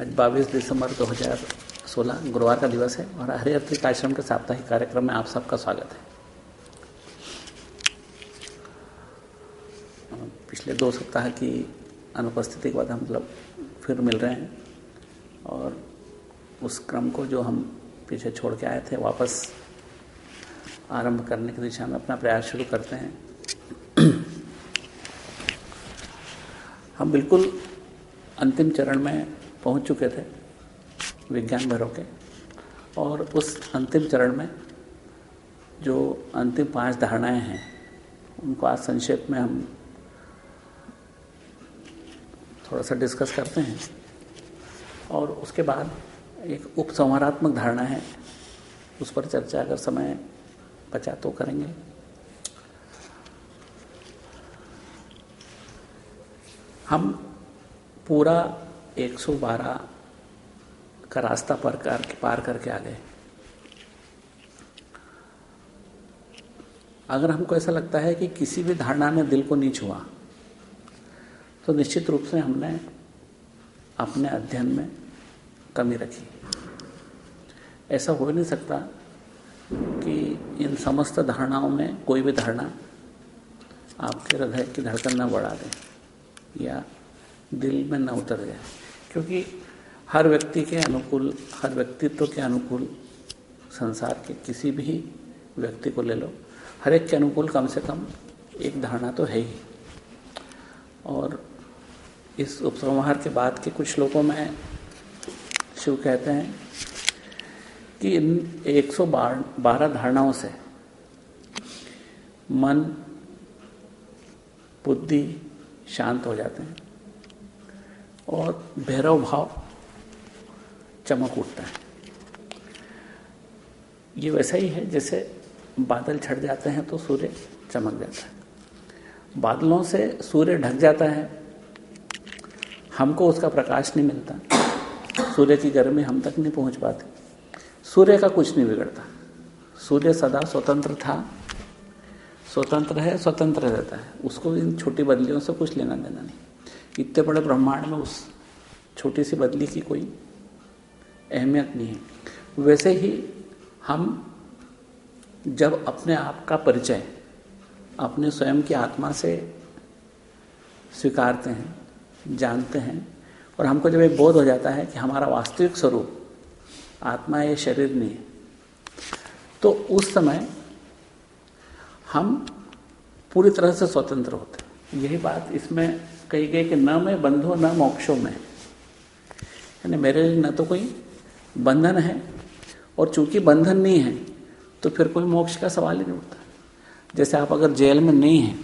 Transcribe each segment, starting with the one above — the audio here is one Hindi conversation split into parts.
आज 22 दिसंबर 2016 गुरुवार का दिवस है और हरिहत्रिक आश्रम के साप्ताहिक कार्यक्रम में आप सबका स्वागत है। पिछले दो सप्ताह की अनुपस्थिति के बाद हम लोग फिर मिल रहे हैं और उस क्रम को जो हम पीछे छोड़ के आए थे, वापस आरंभ करने की दिशा में अपना प्रयास शुरू करते हैं। हम बिल्कुल अंतिम चरण में पहुँच चुके थे, विज्ञान भैरव के। और उस अंतिम चरण में जो अंतिम पाँच धारणाएँ हैं, उनको आज संक्षेप में हम थोड़ा सा डिस्कस करते हैं। और उसके बाद एक उपसंहारात्मक धारणा है, उस पर चर्चा अगर समय बचा तो करेंगे। हम पूरा 112 का रास्ता पर कर, पार करके आ गए। अगर हमको ऐसा लगता है कि किसी भी धारणा ने दिल को नहीं छुआ तो निश्चित रूप से हमने अपने अध्ययन में कमी रखी। ऐसा हो नहीं सकता कि इन समस्त धारणाओं में कोई भी धारणा आपके हृदय की धड़कन न बढ़ा दे या दिल में न उतर जाए। क्योंकि हर व्यक्ति के अनुकूल, हर व्यक्तित्व के अनुकूल संसार के किसी भी व्यक्ति को ले लो। हर एक के अनुकूल कम से कम एक धारणा तो है ही। और इस उपसंहार के बाद के कुछ श्लोकों में शिव कहते हैं कि इन 112 धारणाओं से मन, बुद्धि शांत हो जाते हैं। और भैरव भाव चमक उठता है। ये वैसा ही है, जैसे बादल छट जाते हैं तो सूर्य चमक जाता है। बादलों से सूर्य ढक जाता है, हमको उसका प्रकाश नहीं मिलता। सूर्य की गर्मी हम तक नहीं पहुँच पाती। सूर्य का कुछ नहीं बिगड़ता। सूर्य सदा स्वतंत्र था। स्वतंत्र है, स्वतंत्र रहता है। उसको इन छोटी बदलियों से कुछ लेना देना नहीं। इतने बड़े ब्रह्मांड में उस छोटी सी बदली की कोई अहमियत नहीं है। वैसे ही हम जब अपने आप का परिचय अपने स्वयं की आत्मा से स्वीकारते हैं, जानते हैं और हमको जब ये बोध हो जाता है कि हमारा वास्तविक स्वरूप आत्मा ये शरीर नहीं है तो उस समय हम पूरी तरह से स्वतंत्र होते हैं। यही बात इसमें कही गई कि न मैं बंधो, न मोक्षो में। यानी मेरे लिए न तो कोई बंधन है, और चूँकि बंधन नहीं है तो फिर कोई मोक्ष का सवाल ही नहीं उठता। जैसे आप अगर जेल में नहीं हैं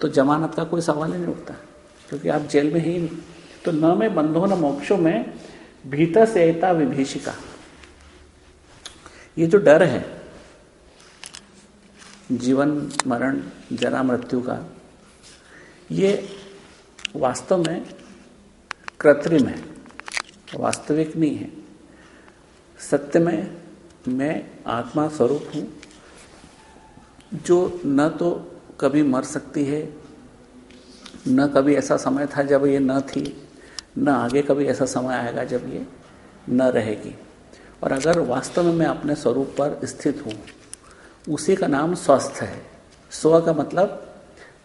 तो जमानत का कोई सवाल ही नहीं उठता, क्योंकि आप जेल में ही नहीं। तो न मैं बंधो, न मोक्षों में भीतर से एता विभीषिका। ये जो डर है, जीवन, मरण, जरा मृत्यु का, ये वास्तव में कृत्रिम है, वास्तविक नहीं है। सत्य में मैं आत्मा स्वरूप हूँ, जो न तो कभी मर सकती है, न कभी ऐसा समय था जब ये न थी, न आगे कभी ऐसा समय आएगा जब ये न रहेगी। और अगर वास्तव में मैं अपने स्वरूप पर स्थित हूँ, उसी का नाम स्वस्थ है। स्व का मतलब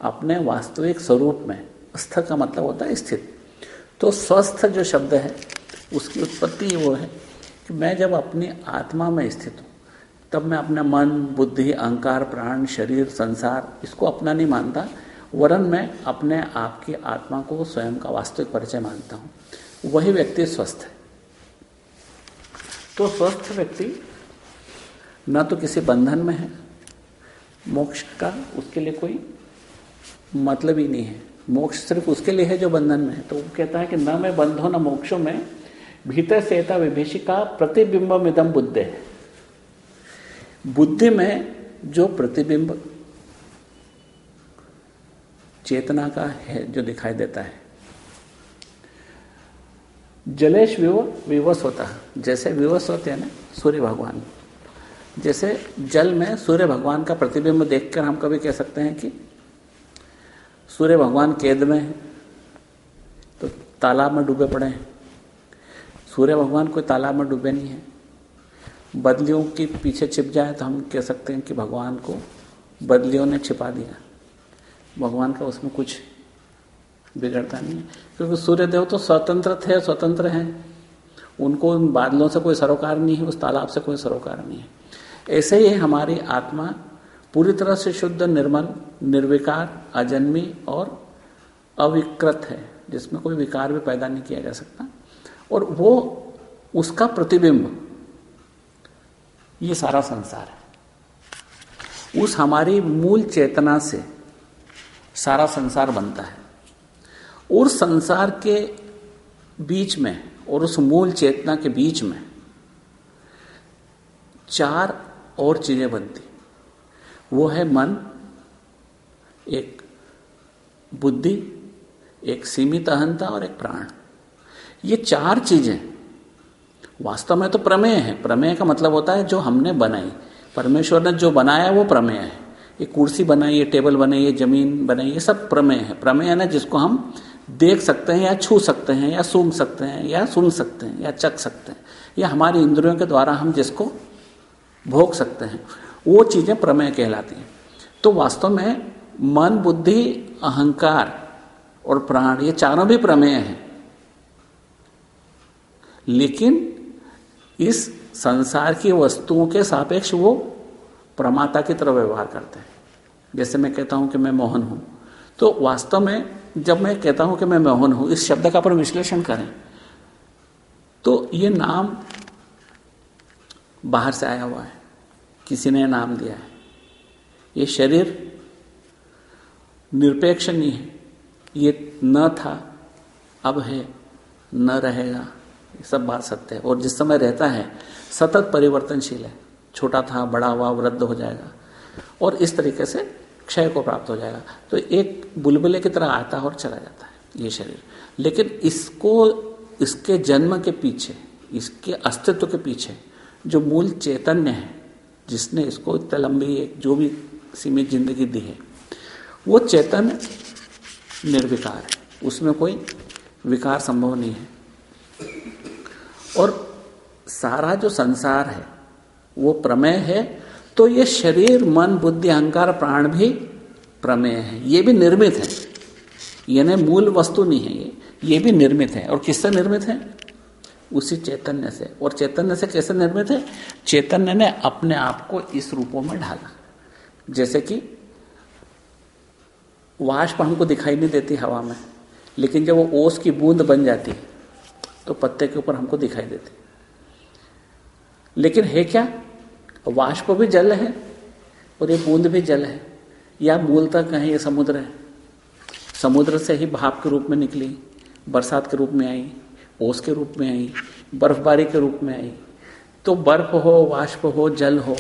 अपने वास्तविक स्वरूप में। स्थ का मतलब होता है स्थित तो स्वस्थ जो शब्द है, उसकी उत्पत्ति वो है कि मैं जब अपनी आत्मा में स्थित हूँ, तब मैं अपना मन, बुद्धि, अहंकार, प्राण, शरीर, संसार, इसको अपना नहीं मानता, वरन मैं अपने आप की आत्मा को स्वयं का वास्तविक परिचय मानता हूँ। वही व्यक्ति स्वस्थ है। तो स्वस्थ व्यक्ति न तो किसी बंधन में है, मोक्ष का उसके लिए कोई मतलब ही नहीं है। मोक्ष सिर्फ़ उसके लिए है जो बंधन में है। तो वो कहता है कि न मैं बंधो न मोक्षों में। भीतर सेता विभीषिका प्रतिबिंब मिदम बुद्धे। बुद्धि में जो प्रतिबिंब चेतना का है, जो दिखाई देता है। जलेश विव, विवश होता है। जैसे विवश होते हैं ना, सूर्य भगवान। जैसे जल में सूर्य भगवान का प्रतिबिंब देखकर हम कभी कह सकते हैं कि सूर्य भगवान कैद में है तो तालाब में डूबे पड़े हैं। सूर्य भगवान कोई तालाब में डूबे नहीं है। बदलियों के पीछे छिप जाए तो हम कह सकते हैं कि भगवान को बदलियों ने छिपा दिया। भगवान का उसमें कुछ बिगड़ता नहीं है। क्योंकि सूर्य देव तो स्वतंत्र थे, स्वतंत्र हैं। उनको उन बादलों से कोई सरोकार नहीं है, उस तालाब से कोई सरोकार नहीं है। ऐसे ही हमारी आत्मा पूरी तरह से शुद्ध, निर्मल, निर्विकार, अजन्मी और अविकृत है, जिसमें कोई विकार भी पैदा नहीं किया जा सकता। और वो, उसका प्रतिबिंब, ये सारा संसार है। उस हमारी मूल चेतना से सारा संसार बनता है। और संसार के बीच में, और उस मूल चेतना के बीच में चार और चीज़ें बनती वो है मन, एक बुद्धि, एक सीमित अहंता और एक प्राण। ये चार चीज़ें। वास्तव में तो प्रमेय है। प्रमेय का मतलब होता है जो हमने बनाई। परमेश्वर ने जो बनाया वो प्रमेय है। ये कुर्सी बनाई, ये टेबल बनाई, ये ज़मीन बनाई, ये सब प्रमेय है। प्रमेय है ना जिसको हम देख सकते हैं या छू सकते हैं या सूंघ सकते हैं या सुन सकते हैं या चख सकते हैं। या हमारी इंद्रियों के द्वारा हम जिसको भोग सकते हैं। वो चीज़ें प्रमेय कहलाती हैं। तो वास्तव में मन, बुद्धि, अहंकार और प्राण, ये चारों भी प्रमेय हैं। लेकिन इस संसार की वस्तुओं के सापेक्ष वो प्रमाता की तरह व्यवहार करते हैं। जैसे मैं कहता हूँ कि मैं मोहन हूँ। तो वास्तव में जब मैं कहता हूँ कि मैं मोहन हूँ, इस शब्द का अपन विश्लेषण करें तो ये नाम बाहर से आया हुआ है। किसी ने नाम दिया है। ये शरीर निरपेक्ष नहीं है। ये न था, अब है, न रहेगा। ये सब बात सत्य है। और जिस समय रहता है, सतत परिवर्तनशील है। छोटा था, बड़ा हुआ, वृद्ध हो जाएगा। और इस तरीके से क्षय को प्राप्त हो जाएगा। तो एक बुलबुले की तरह आता है और चला जाता है ये शरीर। लेकिन इसको, इसके जन्म के पीछे, इसके अस्तित्व के पीछे जो मूल चैतन्य है जिसने इसको इतना लंबी एक जो भी सीमित ज़िंदगी दी है, वो चेतन निर्विकार है। उसमें कोई विकार संभव नहीं है। और सारा जो संसार है, वो प्रमेय है तो ये शरीर, मन, बुद्धि, अहंकार, प्राण भी प्रमेय है। ये भी निर्मित है। यानी मूल वस्तु नहीं है ये। ये भी निर्मित है। और किससे निर्मित है? उसी चैतन्य से। और चैतन्य से कैसे निर्मित है? चैतन्य ने अपने आप को इस रूपों में ढाला। जैसे कि वाष्प हमको दिखाई नहीं देती हवा में, लेकिन जब वो ओस की बूंद बन जाती तो पत्ते के ऊपर हमको दिखाई देते। लेकिन है क्या? वाष्प भी जल है और ये बूंद भी जल है। या मूलतः कहें ये समुद्र है। समुद्र से ही भाप के रूप में निकली, बरसात के रूप में आई। ओस के रूप में आई, बर्फबारी के रूप में आई। तो बर्फ़ हो वाष्प हो, जल हो,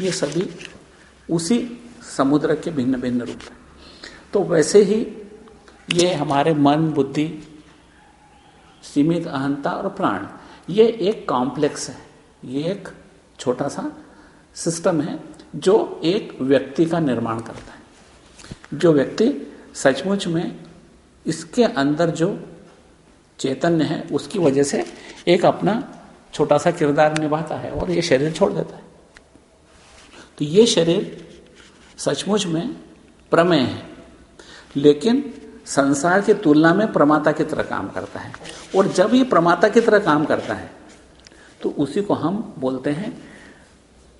ये सभी उसी समुद्र के भिन्न भिन्न रूप है। तो वैसे ही ये हमारे मन, बुद्धि, सीमित अहंता और प्राण, ये एक कॉम्प्लेक्स है। ये एक छोटा सा सिस्टम है जो एक व्यक्ति का निर्माण करता है। जो व्यक्ति सचमुच में इसके अंदर जो चैतन्य है, उसकी वजह से एक अपना छोटा सा किरदार निभाता है और ये शरीर छोड़ देता है। तो ये शरीर सचमुच में प्रमेय है, लेकिन संसार की तुलना में प्रमाता की तरह काम करता है। और जब ये प्रमाता की तरह काम करता है तो उसी को हम बोलते हैं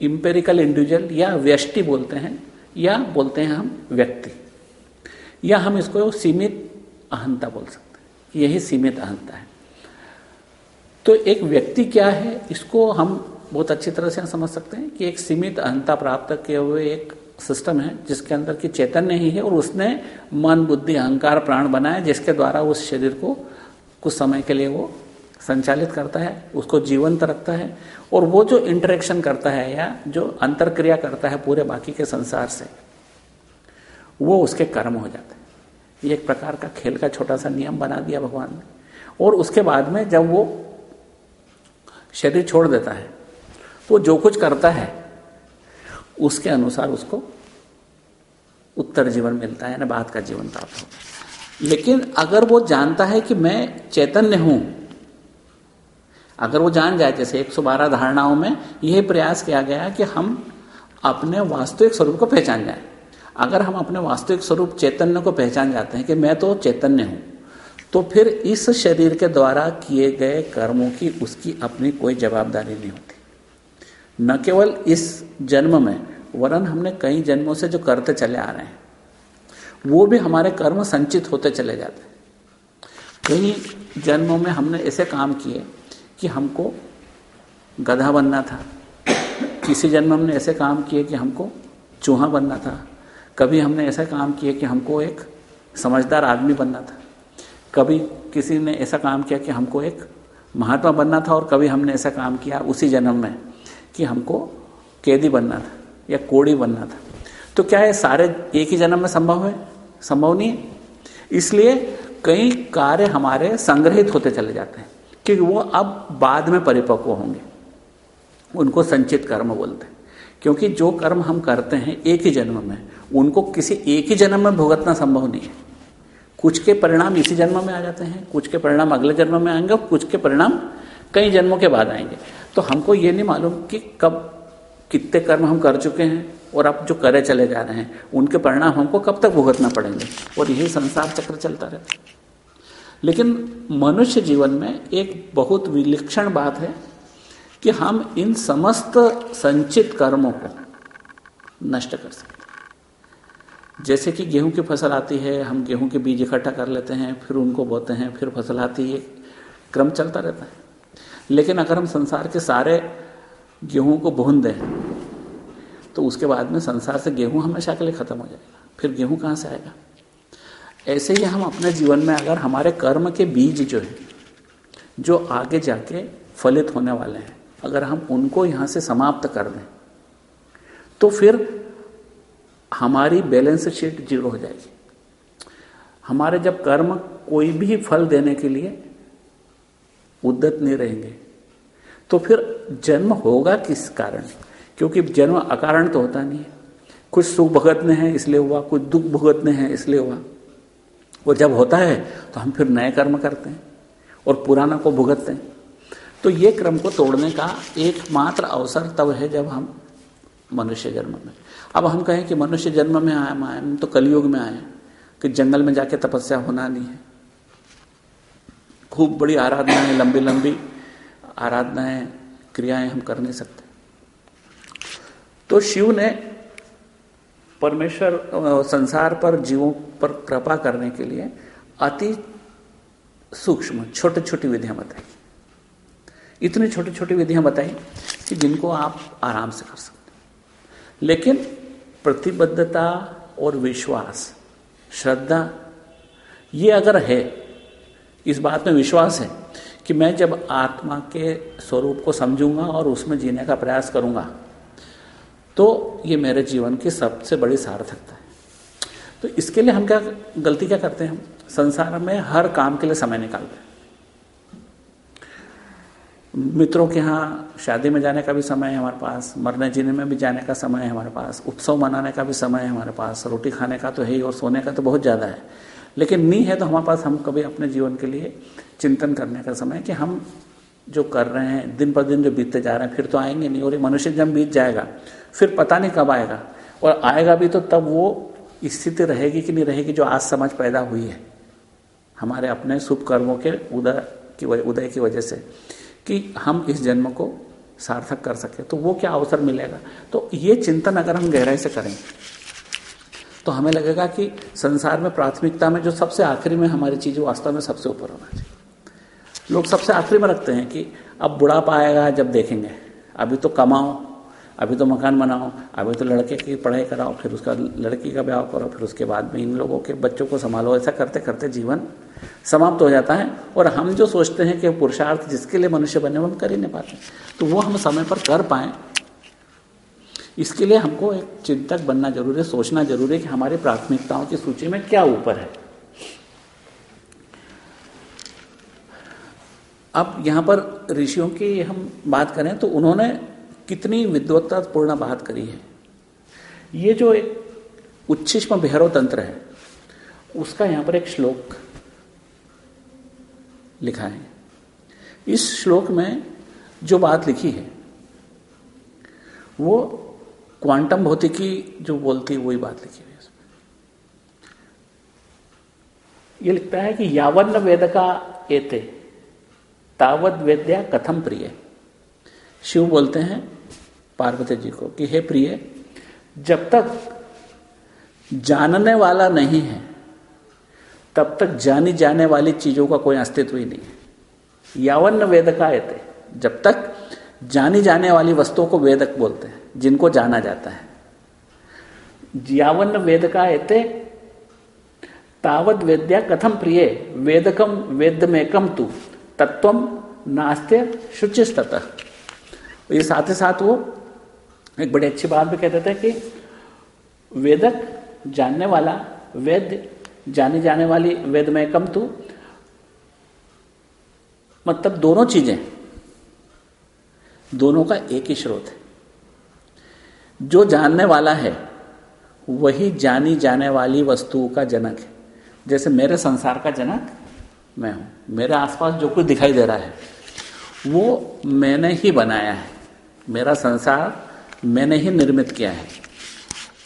इंपेरिकल इंडिविजुअल या व्यष्टि बोलते हैं, या बोलते हैं हम व्यक्ति, या हम इसको सीमित अहंता बोल सकते यही सीमित अहंता है। तो एक व्यक्ति क्या है, इसको हम बहुत अच्छी तरह से समझ सकते हैं कि एक सीमित अहंता प्राप्त किए हुए एक सिस्टम है, जिसके अंदर की चैतन्य ही है और उसने मन, बुद्धि, अहंकार, प्राण बनाया जिसके द्वारा उस शरीर को कुछ समय के लिए वो संचालित करता है, उसको जीवंत रखता है और वो जो इंटरेक्शन करता है या जो अंतर क्रिया करता है पूरे बाकी के संसार से, वो उसके कर्म हो जाते हैं। ये एक प्रकार का खेल का छोटा सा नियम बना दिया भगवान ने। और उसके बाद में जब वो शरीर छोड़ देता है तो जो कुछ करता है, उसके अनुसार उसको उत्तर जीवन मिलता है ना बाद का जीवन प्राप्त होता है। लेकिन अगर वो जानता है कि मैं चैतन्य हूँ, अगर वो जान जाए, जैसे 112 धारणाओं में यह प्रयास किया गया कि हम अपने वास्तविक स्वरूप को पहचान जाए। अगर हम अपने वास्तविक स्वरूप चैतन्य को पहचान जाते हैं कि मैं तो चैतन्य हूँ तो फिर इस शरीर के द्वारा किए गए कर्मों की उसकी अपनी कोई जवाबदारी नहीं होती। न केवल इस जन्म में, वरन हमने कई जन्मों से जो करते चले आ रहे हैं, वो भी हमारे कर्म संचित होते चले जाते हैं। कई जन्मों में हमने ऐसे काम किए कि हमको गधा बनना था। किसी जन्म हमने ऐसे काम किए कि हमको चूहा बनना था। कभी हमने ऐसा काम किया कि हमको एक समझदार आदमी बनना था। कभी किसी ने ऐसा काम किया कि हमको एक महात्मा बनना था और कभी हमने ऐसा काम किया उसी जन्म में कि हमको कैदी बनना था या कोड़ी बनना था। तो क्या ये सारे एक ही जन्म में संभव है? संभव नहीं है। इसलिए कई कार्य हमारे संग्रहित होते चले जाते हैं, क्योंकि वो अब बाद में परिपक्व होंगे। उनको संचित कर्म बोलते हैं, क्योंकि जो कर्म हम करते हैं एक ही जन्म में उनको किसी एक ही जन्म में भुगतना संभव नहीं है। कुछ के परिणाम इसी जन्म में आ जाते हैं, कुछ के परिणाम अगले जन्म में आएँगे और कुछ के परिणाम कई जन्मों के बाद आएँगे। तो हमको ये नहीं मालूम कि कब, कितने कर्म हम कर चुके हैं और अब जो करे चले जा रहे हैं, उनके परिणाम हमको कब तक भुगतना पड़ेंगे? और यही संसार चक्र चलता रहता है। लेकिन मनुष्य जीवन में एक बहुत विलक्षण बात है कि हम इन समस्त संचित कर्मों को नष्ट कर सकते जैसे कि गेहूँ की फ़सल आती है, हम गेहूँ के बीज इकट्ठा कर लेते हैं, फिर उनको बोते हैं, फिर फ़सल आती है क्रम चलता रहता है। लेकिन अगर हम संसार के सारे गेहूँ को भून दें तो उसके बाद में संसार से गेहूँ हमेशा के लिए खत्म हो जाएगा। फिर गेहूँ कहाँ से आएगा? ऐसे ही हम अपने जीवन में अगर हमारे कर्म के बीज जो है, जो आगे जाके फलित होने वाले हैं, अगर हम उनको यहाँ से समाप्त कर दें तो फिर हमारी बैलेंस शीट ज़ीरो हो जाएगी। हमारे जब कर्म कोई भी फल देने के लिए उद्दत नहीं रहेंगे तो फिर जन्म होगा किस कारण? क्योंकि जन्म अकारण तो होता नहीं है। कुछ सुख भुगतने हैं, इसलिए हुआ, कुछ दुख भुगतने हैं, इसलिए हुआ। वो जब होता है तो हम फिर नए कर्म करते हैं और पुराना को भुगतते हैं। तो ये क्रम को तोड़ने का एकमात्र अवसर तब है जब हम मनुष्य जन्म में। अब हम कहें कि मनुष्य जन्म में आए आए, हम तो कलयुग में आए कि जंगल में जाके तपस्या होना नहीं है। खूब बड़ी आराधनाएँ लंबी लंबी आराधनाएँ, क्रियाएँ हम कर नहीं सकते। तो शिव ने परमेश्वर संसार पर, जीवों पर कृपा करने के लिए अति सूक्ष्म छोटी छोटी विधियाँ बताई। इतनी छोटी छोटी विधियाँ बताई कि जिनको आप आराम से कर सकते लेकिन प्रतिबद्धता और विश्वास। श्रद्धा, ये अगर है, इस बात में विश्वास है कि मैं जब आत्मा के स्वरूप को समझूँगा और उसमें जीने का प्रयास करूँगा तो ये मेरे जीवन की सबसे बड़ी सार्थकता है। तो इसके लिए हम क्या, गलती क्या करते हैं? हम संसार में हर काम के लिए समय निकालते हैं। मित्रों के यहाँ शादी में जाने का भी समय है हमारे पास, मरने जीने में भी जाने का समय है हमारे पास, उत्सव मनाने का भी समय है हमारे पास, रोटी खाने का तो है ही और सोने का तो बहुत ज़्यादा है। लेकिन नहीं है तो हमारे पास हम कभी अपने जीवन के लिए चिंतन करने का समय कि हम जो कर रहे हैं, दिन पर दिन जो बीतते जा रहे हैं, फिर तो आएँगे नहीं और ये मनुष्य जब बीत जाएगा, फिर पता नहीं कब आएगा। और आएगा भी तो तब वो स्थिति रहेगी कि नहीं रहेगी जो आज समझ पैदा हुई है। हमारे अपने शुभ कर्मों के उदय की उदय की वजह से। कि हम इस जन्म को सार्थक कर सके तो वो क्या अवसर मिलेगा? तो ये चिंतन अगर हम गहराई से करें तो हमें लगेगा कि संसार में प्राथमिकता में जो सबसे आखिरी में हमारी चीज़ वास्तव में सबसे ऊपर होना चाहिए। लोग सबसे आखिरी में रखते हैं कि अब बुढ़ापा आएगा, जब देखेंगे। अभी तो कमाओ अभी तो मकान बनाओ, अभी तो लड़के की पढ़ाई कराओ, फिर उसका लड़की का ब्याह करो, फिर उसके बाद में इन लोगों के बच्चों को संभालो। ऐसा करते करते जीवन समाप्त हो जाता है और हम जो सोचते हैं कि पुरुषार्थ जिसके लिए मनुष्य बने, वो हम कर ही नहीं पाते। तो वो हम समय पर कर पाए। इसके लिए हमको एक चिंतक बनना ज़रूरी है, सोचना ज़रूरी है कि हमारी प्राथमिकताओं की सूची में क्या ऊपर है। अब यहाँ पर ऋषियों की हम बात करें तो उन्होंने कितनी विद्वत्तापूर्ण बात करी है। ये जो एक उच्छिष्म भैरव तंत्र है, उसका यहाँ पर एक श्लोक लिखा है। इस श्लोक में जो बात लिखी है, वो क्वांटम भौतिकी जो बोलती है, वही बात लिखी हुई है ये लिखता है कि यावन्न वेद का एते तावत वेद्या कथम प्रिय। शिव बोलते हैं पार्वती जी को कि, हे प्रिय, जब तक जानने वाला नहीं है, तब तक जानी जाने वाली चीज़ों का कोई अस्तित्व ही नहीं है। यावन वेद का जब तक जानी जाने वाली वस्तुओं को वेदक बोलते हैं, जिनको जाना जाता है। यावन वेद का एते तावत वेद्या कथम प्रिय वेदकम वेदमेकम तू तत्व नास्त्य शुचिस्तः ये साथ ही साथ वो एक बड़ी अच्छी बात भी कहते थे कि वेदक जानने वाला, वेद, जानी जाने वाली वेद में कम तू मतलब दोनों चीज़ें, दोनों का एक ही स्रोत है। जो जानने वाला है, वही जानी जाने वाली वस्तुओं का जनक है। जैसे मेरे संसार का जनक, मैं हूँ। मेरे आसपास जो कुछ दिखाई दे रहा है, वो मैंने ही बनाया है। मेरा संसार मैंने ही निर्मित किया है।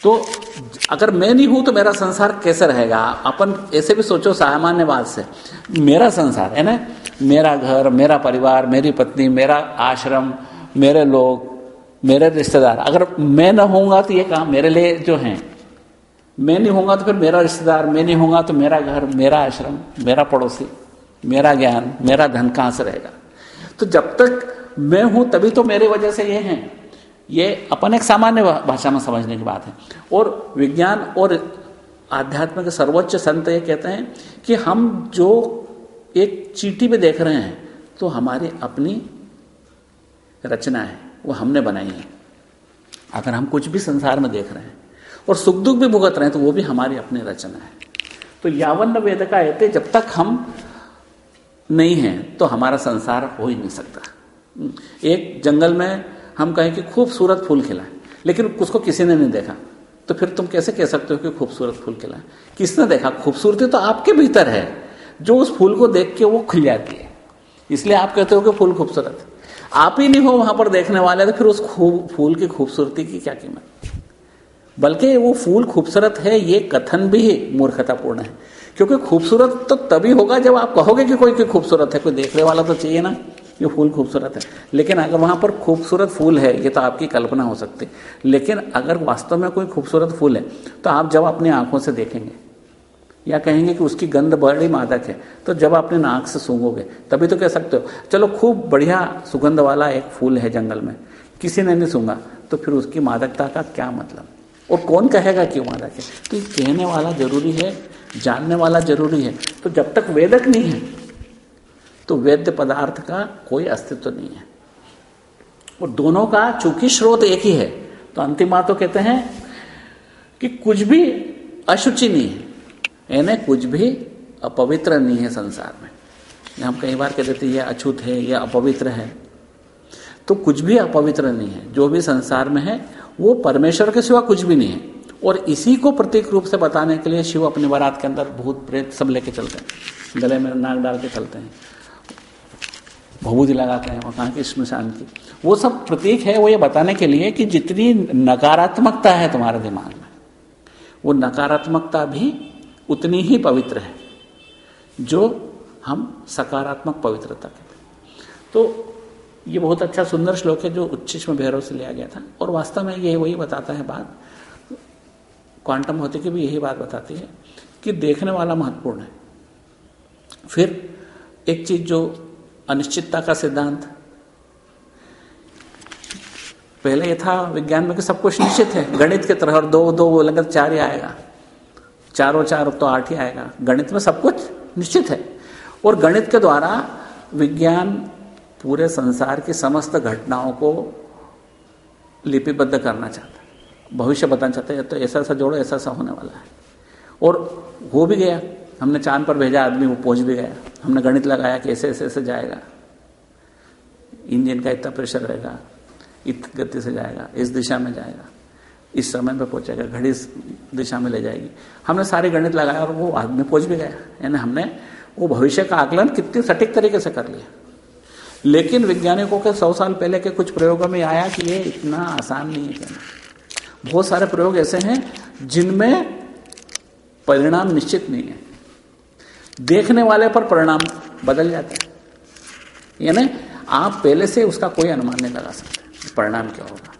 तो अगर मैं नहीं हूँ तो मेरा संसार कैसे रहेगा? अपन ऐसे भी सोचो सामान्य बात से। मेरा संसार, है ना? मेरा घर, मेरा परिवार, मेरी पत्नी, मेरा आश्रम, मेरे लोग, मेरे रिश्तेदार। अगर मैं न होऊँगा तो ये काम मेरे लिए जो है। मैं नहीं होऊँगा तो फिर मेरा रिश्तेदार, मैं नहीं होऊँगा तो मेरा घर, मेरा आश्रम, मेरा पड़ोसी, मेरा ज्ञान, मेरा धन कहाँ से रहेगा? तो जब तक मैं हूँ तभी तो मेरे वजह से ये है। ये अपन एक सामान्य भाषा में समझने की बात है। और विज्ञान और आध्यात्म के सर्वोच्च संत ये कहते हैं कि हम जो एक चीटी में देख रहे हैं तो हमारी अपनी रचना है, वो हमने बनाई है। अगर हम कुछ भी संसार में देख रहे हैं और सुख दुख भी भुगत रहे हैं तो वो भी हमारी अपनी रचना है। तो यावन वेद का ऐते जब तक हम नहीं हैं तो हमारा संसार हो ही नहीं सकता। एक जंगल में हम कहें कि खूबसूरत फूल खिला है, लेकिन उसको किसी ने नहीं देखा। तो फिर तुम कैसे कह सकते हो कि खूबसूरत फूल खिला है? किसने देखा? खूबसूरती तो आपके भीतर है। जो उस फूल को देख के वो खिल जाती है। इसलिए आप कहते हो कि फूल खूबसूरत आप ही नहीं हो वहाँ पर देखने वाले तो फिर उस फूल की खूबसूरती की क्या कीमत? बल्कि वो फूल खूबसूरत है, ये कथन भी मूर्खतापूर्ण है। क्योंकि खूबसूरत तो तभी होगा जब आप कहोगे कि कोई कोई खूबसूरत है, कोई देखने वाला तो चाहिए ना। ये फूल खूबसूरत है। लेकिन अगर वहाँ पर खूबसूरत फूल है, ये तो आपकी कल्पना हो सकती। लेकिन अगर वास्तव में कोई खूबसूरत फूल है तो आप जब अपनी आँखों से देखेंगे, या कहेंगे कि उसकी गंध बड़ी मादक है तो जब आपने नाक से सूंघोगे, तभी तो कह सकते हो, चलो, खूब बढ़िया सुगंध वाला एक फूल है जंगल में। किसी ने नहीं सूंघा तो फिर उसकी मादकता का क्या मतलब? और कौन कहेगा क्यों मादक है? तो कहने वाला ज़रूरी है, जानने वाला ज़रूरी है। तो जब तक वेदक नहीं है तो वेद्य पदार्थ का कोई अस्तित्व नहीं है। और दोनों का चूँकि स्रोत एक ही है तो अंतिम तो कहते हैं कि कुछ भी अशुचि नहीं है। यानी कुछ भी अपवित्र नहीं है संसार में। हम कई बार कह देते हैं ये अछूत है, ये अपवित्र है। तो कुछ भी अपवित्र नहीं है। जो भी संसार में है, वो परमेश्वर के सिवा कुछ भी नहीं है। और इसी को प्रतीक रूप से बताने के लिए शिव अपने बारात के अंदर भूत, प्रेत सब लेके चलते हैं। गले में नाक डाल के चलते हैं। भभूति लगाते हैं वहाँ की स्मशान की वो सब प्रतीक है, वो ये बताने के लिए कि जितनी नकारात्मकता है तुम्हारे दिमाग में, वो नकारात्मकता भी उतनी ही पवित्र है, जो हम सकारात्मक पवित्रता कहते हैं। तो ये बहुत अच्छा सुंदर श्लोक है जो उच्चिष्म भैरव से लिया गया था, और वास्तव में ये वही बताता है बात। क्वांटम भौतिकी भी यही बात बताती है कि देखने वाला महत्वपूर्ण है। फिर एक चीज़ जो अनिश्चितता का सिद्धांत। पहले ये था, विज्ञान में कि सब कुछ निश्चित है। गणित के तरह और दो दो बोलेंगे तो चार ही आएगा। चारों, चार तो आठ ही आएगा। गणित में सब कुछ निश्चित है। और गणित के द्वारा विज्ञान पूरे संसार की समस्त घटनाओं को लिपिबद्ध करना चाहता भविष्य बताना चाहता है तो ऐसा ऐसा जोड़ो, ऐसा ऐसा होने वाला है। और हो भी गया। हमने चाँद पर भेजा आदमी, वो पहुँच भी गया। हमने गणित लगाया कि ऐसे ऐसे ऐसे जाएगा। इंजन का इतना प्रेशर रहेगा, इत गति से जाएगा, इस दिशा में जाएगा, इस समय पे पहुंचेगा, घड़ी इस दिशा में ले जाएगी। हमने सारे गणित लगाया और वो आदमी पहुँच भी गया। यानी हमने वो भविष्य का आकलन कितनी सटीक तरीके से कर लिया। लेकिन वैज्ञानिकों के सौ साल पहले के कुछ प्रयोगों में आया कि ये इतना आसान नहीं है कहना बहुत सारे प्रयोग ऐसे हैं जिनमें परिणाम निश्चित नहीं है। देखने वाले पर परिणाम बदल जाते हैं। यानी आप पहले से उसका कोई अनुमान नहीं लगा सकते परिणाम क्या होगा।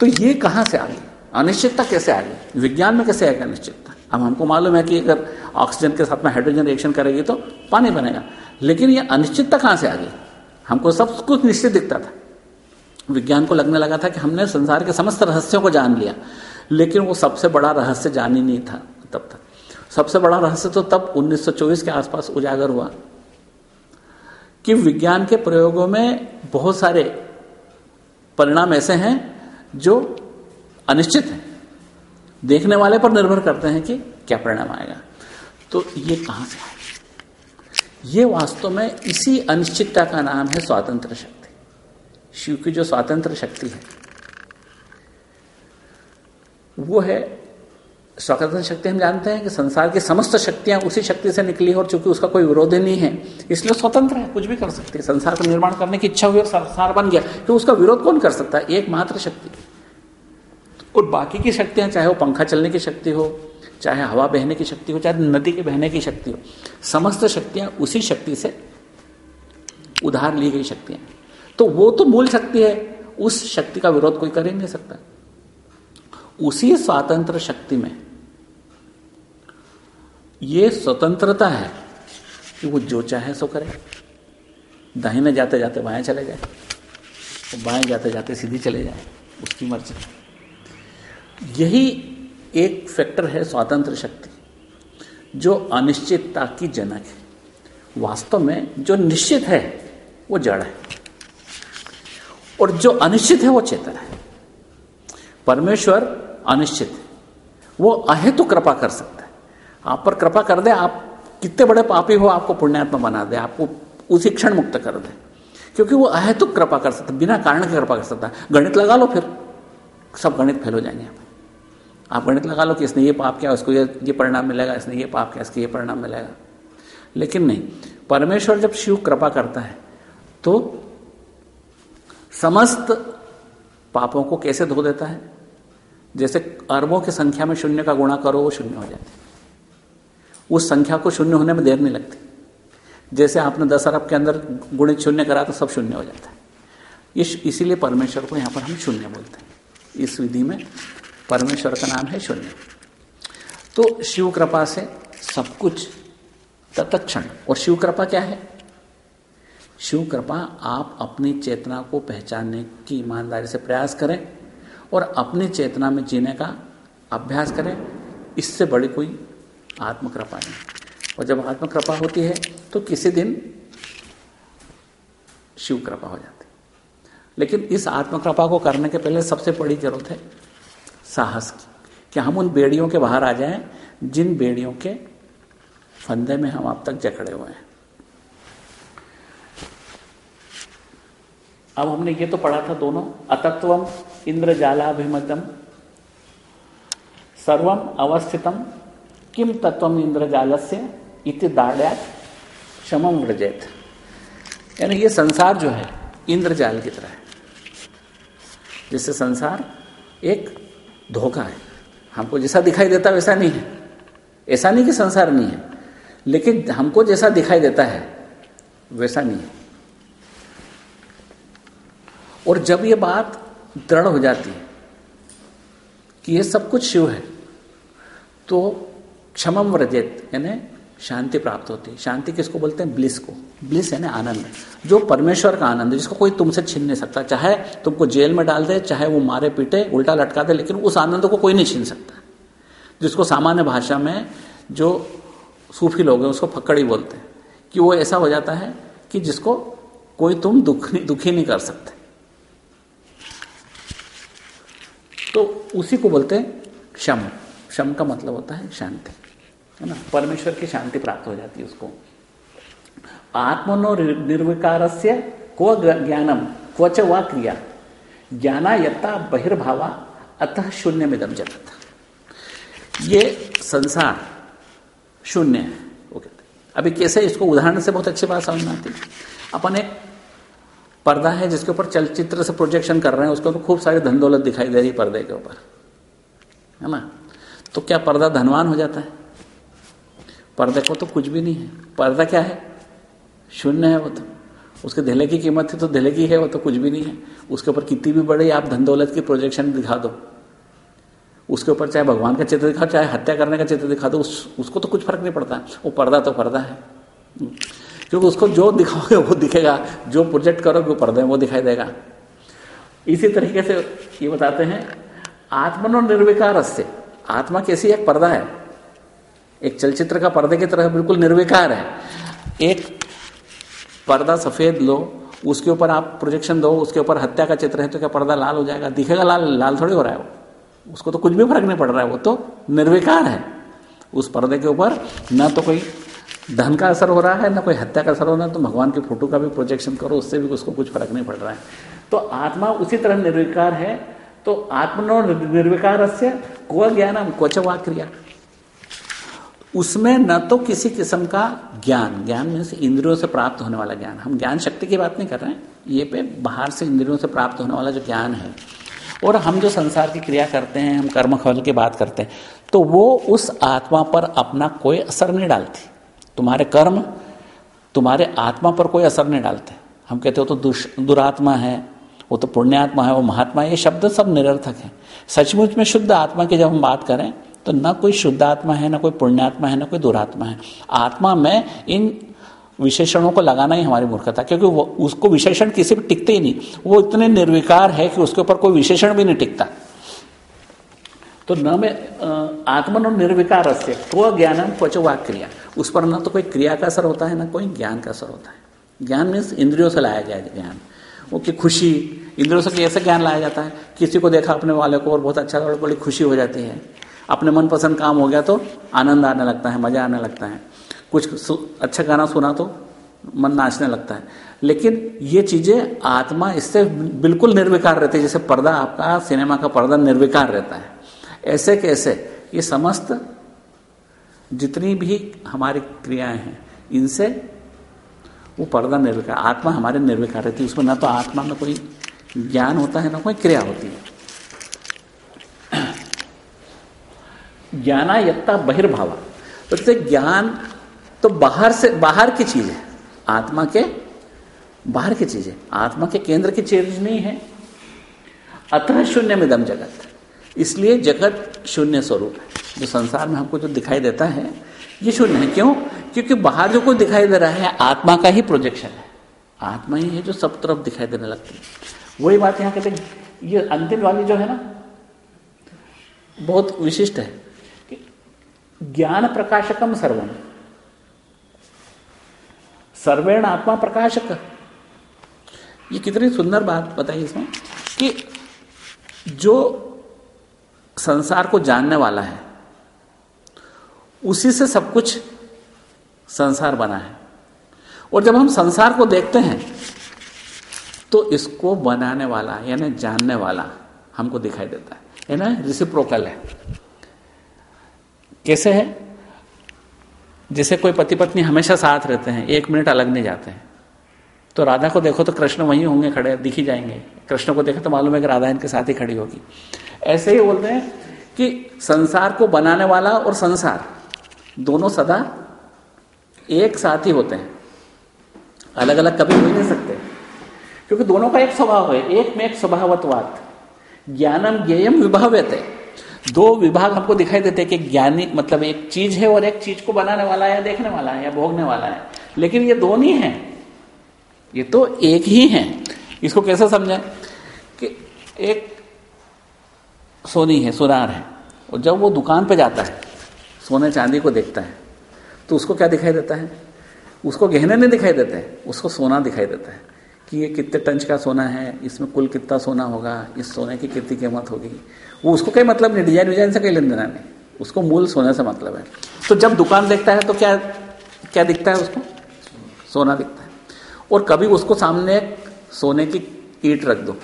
तो ये कहाँ से आ गई? अनिश्चितता कैसे आ गई? विज्ञान में कैसे आएगा अनिश्चितता? अब हमको मालूम है कि अगर ऑक्सीजन के साथ में हाइड्रोजन रिएक्शन करेगी तो पानी बनेगा। लेकिन ये अनिश्चितता कहाँ से आ गई? हमको सब कुछ निश्चित दिखता था। विज्ञान को लगने लगा था कि हमने संसार के समस्त रहस्यों को जान लिया। लेकिन वो सबसे बड़ा रहस्य जान ही नहीं था तब तक। सबसे बड़ा रहस्य तो तब 1924 के आसपास उजागर हुआ कि विज्ञान के प्रयोगों में बहुत सारे परिणाम ऐसे हैं जो अनिश्चित हैं। देखने वाले पर निर्भर करते हैं कि क्या परिणाम आएगा। तो ये कहाँ से आएगा ये वास्तव में इसी अनिश्चितता का नाम है स्वातंत्र शक्ति। शिव की जो स्वातंत्र शक्ति है, वो है स्वतंत्र शक्ति, हम जानते हैं कि संसार की समस्त शक्तियाँ उसी शक्ति से निकली और चूँकि उसका कोई विरोधी नहीं है, इसलिए स्वतंत्र है, कुछ भी कर सकती है। संसार का निर्माण करने की इच्छा हुई और संसार बन गया तो उसका विरोध कौन कर सकता है? एकमात्र शक्ति। और बाकी की शक्तियाँ, चाहे वो पंखा चलने की शक्ति हो, चाहे हवा बहने की शक्ति हो, चाहे नदी के बहने की शक्ति हो, समस्त शक्तियाँ उसी शक्ति से उधार ली गई शक्तियाँ। तो वो तो मूल शक्ति है, उस शक्ति का विरोध कोई कर ही नहीं सकता। उसी स्वतंत्र शक्ति में। ये स्वतंत्रता है कि वो जो चाहे सो करे। दाहिने जाते जाते बाएँ चले जाए तो बाएँ जाते जाते सीधी चले जाए, उसकी मर्ज़ी। यही एक फैक्टर है स्वतंत्र शक्ति, जो अनिश्चितता की जनक है। वास्तव में जो निश्चित है, वो जड़ है। और जो अनिश्चित है, वो चेतन है। परमेश्वर अनिश्चित है। वो अहेतु कृपा कर सकता है। आप पर कृपा कर दे, आप कितने बड़े पापी हो, आपको पुण्यात्मा बना दे, आपको उसी क्षण मुक्त कर दे। क्योंकि वो अहेतु कृपा कर सकता बिना कारण के कृपा कर सकता है। गणित लगा लो फिर। सब गणित फेल हो जाएँगे आप गणित लगा लो कि इसने ये पाप किया उसको ये ये परिणाम मिलेगा, इसने ये पाप किया, इसके ये परिणाम मिलेगा। लेकिन नहीं, परमेश्वर जब शिव कृपा करता है तो समस्त पापों को कैसे धो देता है? जैसे अरबों की संख्या में शून्य का गुणा करो, वो शून्य हो जाते उस संख्या को शून्य होने में देर नहीं लगती। जैसे आपने दस अरब के अंदर गुणित शून्य करा तो सब शून्य हो जाता है। इसीलिए परमेश्वर को यहाँ पर हम शून्य बोलते हैं। इस विधि में परमेश्वर का नाम है शून्य। तो शिव कृपा से सब कुछ तत्क्षण। और शिव कृपा क्या है? शिव कृपा आप अपनी चेतना को पहचानने की ईमानदारी से प्रयास करें। और अपनी चेतना में जीने का अभ्यास करें। इससे बड़ी कोई आत्मकृपा नहीं। और जब आत्मकृपा होती है तो किसी दिन शिव कृपा हो जाती। लेकिन इस आत्मकृपा को करने के पहले सबसे बड़ी ज़रूरत है साहस की, कि हम उन बेड़ियों के बाहर आ जाएँ, जिन बेड़ियों के फंदे में हम अब तक जकड़े हुए हैं। अब हमने ये तो पढ़ा था दोनों, अतत्वम इंद्रजालाभिमतम सर्व अवस्थित किम तत्व इंद्रजाल से इति दाड़्या क्षमम व्रजेत। यानी ये संसार जो है इंद्रजाल की तरह है। जिससे संसार एक धोखा है। हमको जैसा दिखाई देता वैसा नहीं है। ऐसा नहीं कि संसार नहीं है, लेकिन हमको जैसा दिखाई देता है, वैसा नहीं है। और जब ये बात दृढ़ हो जाती है कि ये सब कुछ शिव है। तो क्षमम व्रजित, यानी शांति प्राप्त होती है। शांति किसको बोलते हैं? ब्लिस को। ब्लिस यानी आनंद। जो परमेश्वर का आनंद है, जिसको कोई तुमसे छीन नहीं सकता। चाहे तुमको जेल में डाल दे, चाहे वो मारे पीटे, उल्टा लटका दे, लेकिन उस आनंद को कोई नहीं छीन सकता। जिसको सामान्य भाषा में जो सूफी लोग हैं, उसको फक्कड़ी बोलते हैं। कि वो ऐसा हो जाता है कि जिसको कोई तुम दुख नहीं दुखी नहीं कर सकते तो उसी को बोलते हैं क्षम क्षम का मतलब होता है शांति, है ना? परमेश्वर की शांति प्राप्त हो जाती है उसको। आत्मनो निर्विकार से क्व ज्ञानम क्वच व क्रिया। ज्ञाना यत्ता बहिर्भावा, अतः शून्य में दम जगत। ये संसार शून्य है, वो कहते अभी कैसे इसको उदाहरण से बहुत अच्छी बात समझ में आती अपन एक पर्दा है जिसके ऊपर चलचित्र से प्रोजेक्शन कर रहे हैं उसके ऊपर खूब सारी धन दौलत दिखाई दे रही पर्दे के ऊपर। है ना? तो क्या पर्दा धनवान हो जाता है? पर्दे को तो कुछ भी नहीं है। पर्दा क्या है? शून्य है वो तो। उसके धेले की कीमत थी तो धेले की है वो तो कुछ भी नहीं है। उसके ऊपर कितनी भी बड़ी आप धन दौलत की प्रोजेक्शन दिखा दो। उसके ऊपर चाहे भगवान का चित्र दिखाओ चाहे हत्या करने का चित्र दिखा दो उस, उसको तो कुछ फ़र्क नहीं पड़ता। वो पर्दा तो पर्दा है। क्योंकि उसको जो दिखाओगे वो दिखेगा, जो प्रोजेक्ट करोगे वो पर्दे वो दिखाई देगा। इसी तरीके से ये बताते हैं आत्मनो निर्विकार से आत्मा कैसी एक पर्दा है? एक चलचित्र का पर्दे की तरह बिल्कुल निर्विकार है। एक पर्दा सफ़ेद लो, उसके ऊपर आप प्रोजेक्शन दो, उसके ऊपर हत्या का चित्र है तो क्या पर्दा लाल हो जाएगा? दिखेगा लाल लाल थोड़ी हो रहा है वो। उसको तो कुछ भी फ़र्क नहीं पड़ रहा है, वो तो निर्विकार है। उस पर्दे के ऊपर न तो कोई धन का असर हो रहा है, ना कोई हत्या का असर हो रहा है तो भगवान की फ़ोटो का भी प्रोजेक्शन करो, उससे भी उसको कुछ फ़र्क नहीं पड़ रहा है। तो आत्मा उसी तरह निर्विकार है तो आत्मनो निर्विकार से को ज्ञान क्वच क्रिया। उसमें न तो किसी किस्म का ज्ञान ज्ञान में से इंद्रियों से प्राप्त होने वाला ज्ञान। हम ज्ञान शक्ति की बात नहीं कर रहे हैं, ये पे बाहर से इंद्रियों से प्राप्त होने वाला जो ज्ञान है, और हम जो संसार की क्रिया करते हैं, हम कर्म फल की बात करते हैं तो वो उस आत्मा पर अपना कोई असर नहीं डालती। तुम्हारे कर्म तुम्हारे आत्मा पर कोई असर नहीं डालते। हम कहते हो तो दुरात्मा है, वो तो पुण्यात्मा है, वो महात्मा है। ये शब्द सब निरर्थक है। सचमुच में शुद्ध आत्मा की जब हम बात करें तो ना कोई शुद्ध आत्मा है, ना कोई पुण्यात्मा है, ना कोई दुरात्मा है। आत्मा में इन विशेषणों को लगाना ही हमारी मूर्खता, क्योंकि वो, उसको विशेषण किसी भी टिकते ही नहीं। वो इतने निर्विकार है कि उसके ऊपर कोई विशेषण भी नहीं टिकता। तो न में आत्मन और निर्विकार से तो ज्ञानम क्वच क्रिया। उस पर ना तो कोई क्रिया का असर होता है, ना कोई ज्ञान का असर होता है। ज्ञान मीन्स इंद्रियों से लाया गया ज्ञान। वो की खुशी, इंद्रियों से कैसे ज्ञान लाया जाता है। किसी को देखा अपने वाले को और बहुत अच्छा बड़ी खुशी हो जाती है। अपने मनपसंद काम हो गया तो आनंद आने लगता है, मज़ा आने लगता है। कुछ अच्छा गाना सुना तो मन नाचने लगता है। लेकिन ये चीज़ें आत्मा इससे बिल्कुल निर्विकार रहती है। जैसे पर्दा आपका, सिनेमा का पर्दा निर्विकार रहता है। ऐसे कैसे? ये समस्त जितनी भी हमारी क्रियाएँ हैं, इनसे वो पर्दा निर्विकार, आत्मा हमारे निर्विकार रहती है। उसमें ना तो आत्मा में कोई ज्ञान होता है, ना कोई क्रिया होती है। ज्ञानायत्ता बहिर्भावा। तो ज्ञान तो बाहर से, बाहर की चीज़ है। आत्मा के बाहर की चीज़ है। आत्मा के केंद्र की चीज़ नहीं है। अतः शून्य में दम जगत। इसलिए जगत शून्य स्वरूप है। जो संसार में हमको जो दिखाई देता है, ये शून्य है। क्यों? क्योंकि बाहर जो कोई दिखाई दे रहा है, आत्मा का ही प्रोजेक्शन है। आत्मा ही है जो सब तरफ़ दिखाई देने लगती है। वही बात यहाँ कहते हैं, ये अंतिम वाली जो है ना, बहुत विशिष्ट है कि ज्ञान प्रकाशकम सर्वम। सर्वेण आत्मा प्रकाशक। ये कितनी सुंदर बात बताइए इसमें कि जो संसार को जानने वाला है। उसी से सब कुछ संसार बना है। और जब हम संसार को देखते हैं तो इसको बनाने वाला, यानी जानने वाला हमको दिखाई देता है। यानी रिसिप्रोकल है। कैसे है? जैसे कोई पति पत्नी हमेशा साथ रहते हैं, एक मिनट अलग नहीं जाते हैं। तो राधा को देखो तो कृष्ण वहीं होंगे खड़े, दिख जाएँगे। कृष्ण को देखो तो मालूम है कि राधा इनके साथ ही खड़ी होगी। ऐसे ही बोलते हैं कि संसार को बनाने वाला और संसार, दोनों सदा एक साथ ही होते हैं। अलग अलग कभी हो ही नहीं सकते। क्योंकि दोनों का एक स्वभाव है, एक में एक स्वभावत्वात। ज्ञानम ज्ञेयम विभाव्यते। दो विभाग हमको दिखाई देते हैं कि ज्ञानी मतलब एक चीज़ है और एक चीज़ को बनाने वाला है देखने वाला है या भोगने वाला है। लेकिन ये दोनों ही हैं। ये तो एक ही है। इसको कैसे समझे कि एक सोनी है सुनार है, और जब वो दुकान पे जाता है, सोने चांदी को देखता है तो उसको क्या दिखाई देता है? उसको गहने नहीं दिखाई देते हैं उसको सोना दिखाई देता है, कि ये कितने टंच का सोना है, इसमें कुल कितना सोना होगा, इस सोने की कितनी कीमत होगी। वो उसको कहीं मतलब नहीं, डिज़ाइन विजाइन से कहीं लेन देना नहीं। उसको मूल सोने से मतलब है। तो जब दुकान देखता है तो क्या क्या दिखता है उसको? सोना दिखता है। और कभी उसको सामने सोने की ईट रख दो।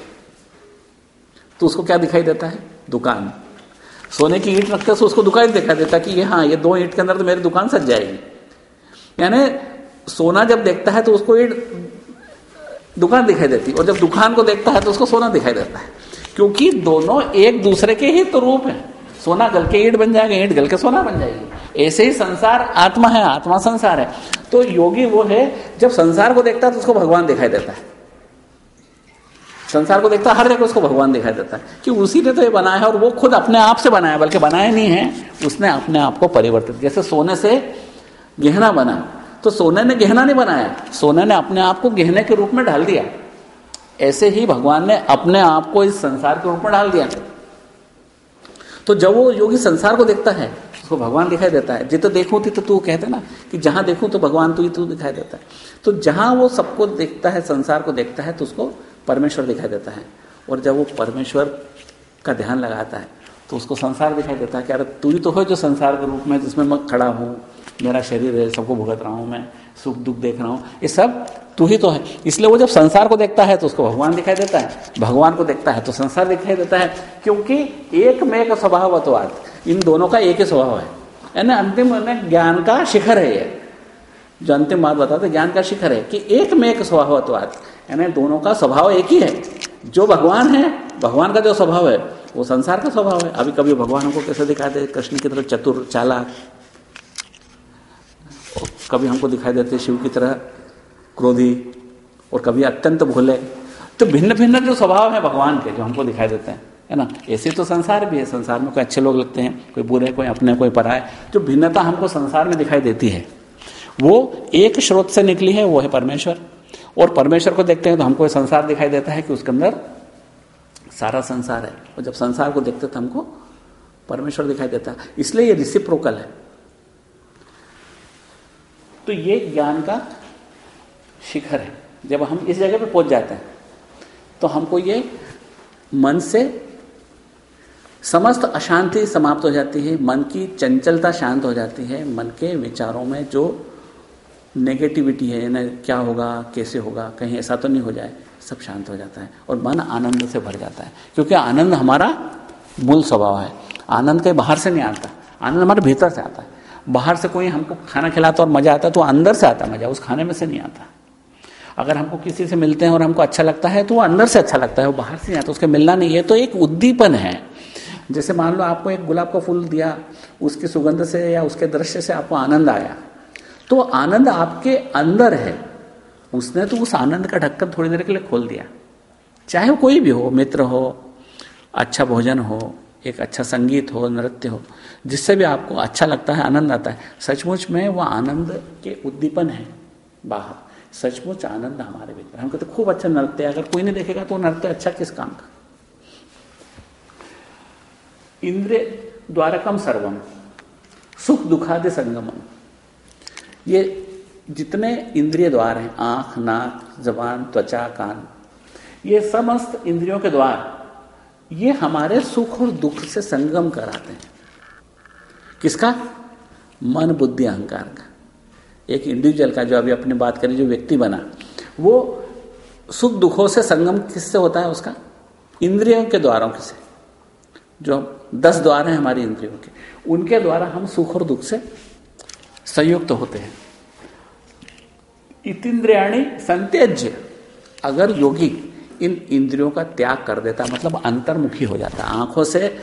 तो उसको क्या दिखाई देता है? दुकान। सोने की ईट रखते उसको दुकान दिखाई देता कि ये हाँ ये दो ईट के अंदर तो मेरी दुकान सज जाएगी। यानी सोना जब देखता है तो उसको ईट दुकान दिखाई देती और जब दुकान को देखता है तो उसको सोना दिखाई देता है। क्योंकि दोनों एक दूसरे के ही तो रूप है। सोना गल के ईट बन जाएगा, ईट गल के सोना बन जाएगी। ऐसे ही संसार आत्मा है, आत्मा संसार है। तो योगी वो है, जब संसार को देखता है तो उसको भगवान दिखाई देता है। संसार को देखता हर जगह उसको भगवान दिखाई देता है। कि उसी ने तो ये बनाया है और वो खुद अपने आप से बनाया बल्कि बनाया नहीं है, उसने अपने आप को परिवर्तित जैसे सोने से गहना बना तो सोने ने गहना नहीं बनाया, सोने ने अपने आप को गहने के रूप में ढाल दिया। ऐसे ही भगवान ने अपने आप को इस संसार के रूप में डाल दिया। तो जब वो योगी संसार को देखता है उसको भगवान दिखाई देता है। जितना देखूँ थी तो तू कहते ना कि जहाँ देखूँ तो भगवान तू ही तू दिखाई देता है। तो जहाँ वो सबको देखता है, संसार को देखता है तो उसको परमेश्वर दिखाई देता है। और जब वो परमेश्वर का ध्यान लगाता है तो उसको संसार दिखाई देता है कि अरे तू ही तो हो जो संसार के रूप में जिसमें मैं खड़ा हूँ, मेरा शरीर है, सबको भुगत रहा हूँ मैं। सुख दुख देख रहा हूँ। ये सब तू ही तो है। इसलिए वो जब संसार को देखता है तो उसको भगवान दिखाई देता है। भगवान को देखता है तो संसार दिखाई देता है। क्योंकि एक में एक स्वभावत्वाद इन दोनों का एक ही स्वभाव है। यानी अंतिम ज्ञान का शिखर है ये। जो अंतिम बात बताते ज्ञान का शिखर है कि एक में एक स्वभावत्वाद यानी दोनों का स्वभाव एक ही है। जो भगवान है, भगवान का जो स्वभाव है, वो संसार का स्वभाव है। अभी कभी भगवान को कैसे दिखाते कृष्ण की तरह चतुर, चालाक कभी हमको दिखाई देते शिव की तरह, क्रोधी, और कभी अत्यंत भोले। तो भिन्न भिन्न जो स्वभाव है भगवान के, जो हमको दिखाई देते हैं, है ना? ऐसे तो संसार भी है, संसार में कोई अच्छे लोग लगते हैं, कोई बुरे, कोई अपने, कोई पराए। जो भिन्नता हमको संसार में दिखाई देती है, वो एक स्रोत से निकली है, वो है परमेश्वर। और परमेश्वर को देखते हैं तो हमको संसार दिखाई देता है कि उसके अंदर सारा संसार है। और जब संसार को देखते तो हमको परमेश्वर दिखाई देता है। इसलिए ये रिसिप्रोकल है। तो ये ज्ञान का शिखर है। जब हम इस जगह पे पहुँच जाते हैं तो हमको ये मन से समस्त अशांति समाप्त हो जाती है, मन की चंचलता शांत हो जाती है, मन के विचारों में जो नेगेटिविटी है, ना क्या होगा, कैसे होगा, कहीं ऐसा तो नहीं हो जाए, सब शांत हो जाता है और मन आनंद से भर जाता है। क्योंकि आनंद हमारा मूल स्वभाव है। आनंद कहीं बाहर से नहीं आता, आनंद हमारे भीतर से आता है। बाहर से कोई हमको खाना खिलाता और मज़ा आता है तो अंदर से आता मज़ा, उस खाने में से नहीं आता। अगर हमको किसी से मिलते हैं और हमको अच्छा लगता है तो वो अंदर से अच्छा लगता है, वो बाहर से नहीं आता, उसके मिलना नहीं है तो एक उद्दीपन है। जैसे मान लो आपको एक गुलाब का फूल दिया, उसकी सुगंध से या उसके दृश्य से आपको आनंद आया तो आनंद आपके अंदर है। उसने तो उस आनंद का ढक्कन थोड़ी देर के लिए खोल दिया। चाहे वो कोई भी हो, मित्र हो अच्छा भोजन हो एक अच्छा संगीत हो, नृत्य हो, जिससे भी आपको अच्छा लगता है, आनंद आता है। सचमुच में वो आनंद के उद्दीपन है बाहर। सचमुच आनंद हमारे भीतर हम कहते खूब अच्छा नृत्य अगर कोई नहीं देखेगा तो नृत्य अच्छा किस काम का? इंद्रिय द्वारकम सर्वम, सुख दुखादि संगमम। ये जितने इंद्रिय द्वार हैं, आँख, नाक, जबान, त्वचा, कान, ये समस्त इंद्रियों के द्वार ये हमारे सुख और दुख से संगम कराते हैं। किसका? मन बुद्धि अहंकार का। एक इंडिविजुअल का जो अभी अपनी बात करें, जो व्यक्ति बना, वो सुख दुखों से संगम किससे होता है उसका? इंद्रियों के द्वारों से। जो दस द्वार हैं हमारी इंद्रियों के, उनके द्वारा हम सुख और दुख से संयुक्त होते हैं। इतिंद्रियाणी संत्यज्य, अगर योगी इन इंद्रियों का त्याग कर देता मतलब अंतर्मुखी हो जाता। है आँखों से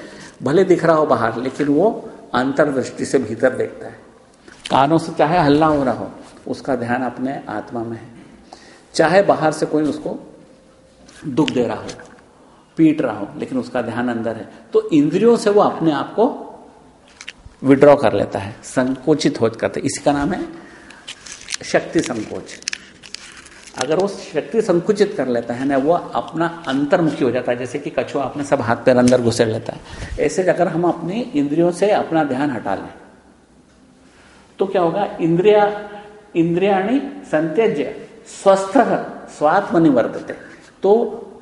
भले दिख रहा हो बाहर, लेकिन वो अंतर्दृष्टि से भीतर देखता है। कानों से चाहे हल्ला हो रहा हो, उसका ध्यान अपने आत्मा में है। चाहे बाहर से कोई उसको दुख दे रहा हो, पीट रहा हो, लेकिन उसका ध्यान अंदर है। तो इंद्रियों से वो अपने आप को विड्रॉ कर लेता है, संकोचित हो करते इसका नाम है शक्ति संकोच। अगर वो शक्ति संकुचित कर लेता है ना, वो अपना अंतर्मुखी हो जाता है, जैसे कि कछुआ अपने सब हाथ पैर अंदर घुसेड़ लेता है। ऐसे अगर हम अपनी इंद्रियों से अपना ध्यान हटा लें तो क्या होगा? इंद्रिया, इंद्रियाणी संत्यज्य स्वस्थ स्वात्म निवर्तते तो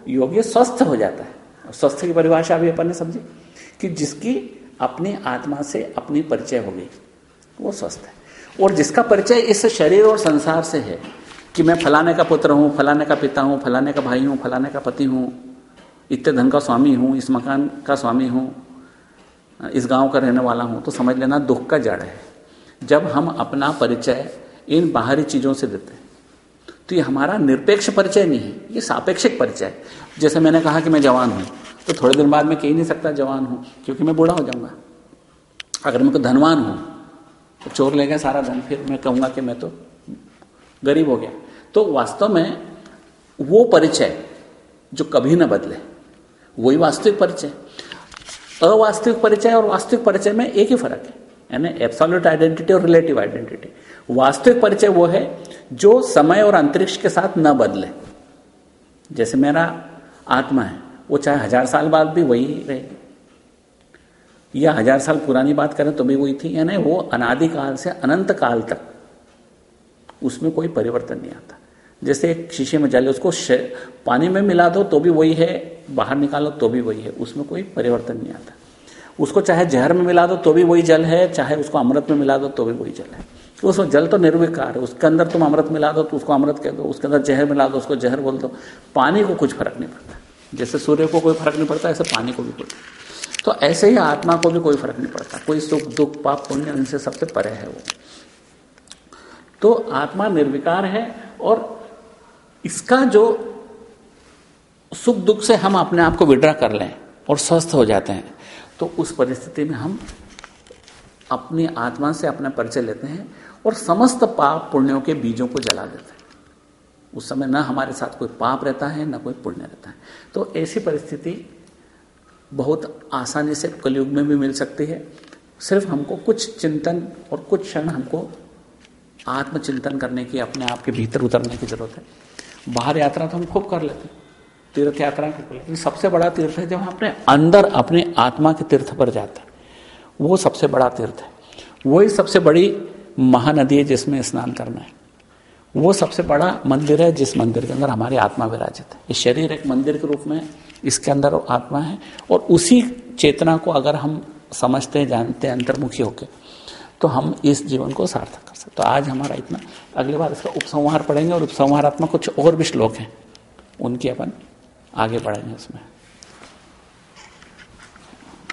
योगी स्वस्थ हो जाता है। स्वस्थ की परिभाषा अभी अपन ने समझी कि जिसकी अपनी आत्मा से अपनी परिचय होगी वो स्वस्थ है। और जिसका परिचय इस शरीर और संसार से है कि मैं फलाने का पुत्र हूँ, फलाने का पिता हूँ, फलाने का भाई हूँ, फलाने का पति हूँ, इतने धन का स्वामी हूँ, इस मकान का स्वामी हूँ, इस गाँव का रहने वाला हूँ तो समझ लेना दुख का जड़ है। जब हम अपना परिचय इन बाहरी चीज़ों से देते हैं तो ये हमारा निरपेक्ष परिचय नहीं है, ये सापेक्षिक परिचय जैसे मैंने कहा कि मैं जवान हूँ तो थोड़े दिन बाद मैं कह ही नहीं सकता जवान हूँ, क्योंकि मैं बूढ़ा हो जाऊँगा। अगर मैं तो धनवान हूँ तो चोर ले गया सारा धन, फिर मैं कहूँगा कि मैं तो गरीब हो गया। तो वास्तव में वो परिचय जो कभी ना बदले, वही वास्तविक परिचय। अवास्तविक परिचय और वास्तविक परिचय में एक ही फ़र्क है, यानी एब्सोल्यूट आइडेंटिटी और रिलेटिव आइडेंटिटी वास्तविक परिचय वो है जो समय और अंतरिक्ष के साथ न बदले। जैसे मेरा आत्मा है, वो चाहे हज़ार साल बाद भी वही रहेगी। या हज़ार साल पुरानी बात करें तो भी वही थी, यानी वो अनादिकाल से अनंत काल तक, उसमें कोई परिवर्तन नहीं आता। जैसे एक शीशे में जल, उसको पानी में मिला दो तो भी वही है, बाहर निकालो तो भी वही है, उसमें कोई परिवर्तन नहीं आता। उसको चाहे जहर में मिला दो तो भी वही जल है, चाहे उसको अमृत में मिला दो तो भी वही जल है। तो उसमें जल तो निर्विकार है, उसके अंदर तुम अमृत मिला दो तो उसको अमृत कह दो, उसके अंदर जहर मिला दो, उसको जहर बोल दो, पानी को कुछ फ़र्क नहीं पड़ता। जैसे सूर्य को कोई फ़र्क नहीं पड़ता, ऐसे पानी को भी कोई तो ऐसे ही आत्मा को भी कोई फ़र्क नहीं पड़ता, कोई सुख, दुख, पाप, पुण्य, इनसे सबसे परे है वो। तो आत्मा निर्विकार है और इसका जो सुख दुख से हम अपने आप को विड्रा कर लें और स्वस्थ हो जाते हैं तो उस परिस्थिति में हम अपनी आत्मा से अपना परिचय लेते हैं और समस्त पाप पुण्यों के बीजों को जला देते हैं। उस समय न हमारे साथ कोई पाप रहता है, न कोई पुण्य रहता है। तो ऐसी परिस्थिति बहुत आसानी से कलयुग में भी मिल सकती है। सिर्फ़ हमको कुछ चिंतन और कुछ क्षण हमको आत्मचिंतन करने की, अपने आप के भीतर उतरने की ज़रूरत है। बाहर यात्रा तो हम खूब कर लेते हैं तीर्थ यात्रा लेकिन सबसे बड़ा तीर्थ है जब हम अपने अंदर, अपने आत्मा के तीर्थ पर जाते हैं। वो सबसे बड़ा तीर्थ है। वही सबसे बड़ी महानदी है जिसमें स्नान करना है। वो सबसे बड़ा मंदिर है जिस मंदिर के अंदर हमारी आत्मा विराजित है। ये शरीर एक मंदिर के रूप में इसके अंदर आत्मा है और उसी चेतना को अगर हम समझते हैं, जानते हैं अंतर्मुखी होकर तो हम इस जीवन को सार्थक कर सकते तो आज हमारा इतना। अगली बार इसका उपसंहार पढ़ेंगे और उपसंहारात्मक कुछ और भी श्लोक हैं। उनके अपन आगे बढ़ेंगे उसमें।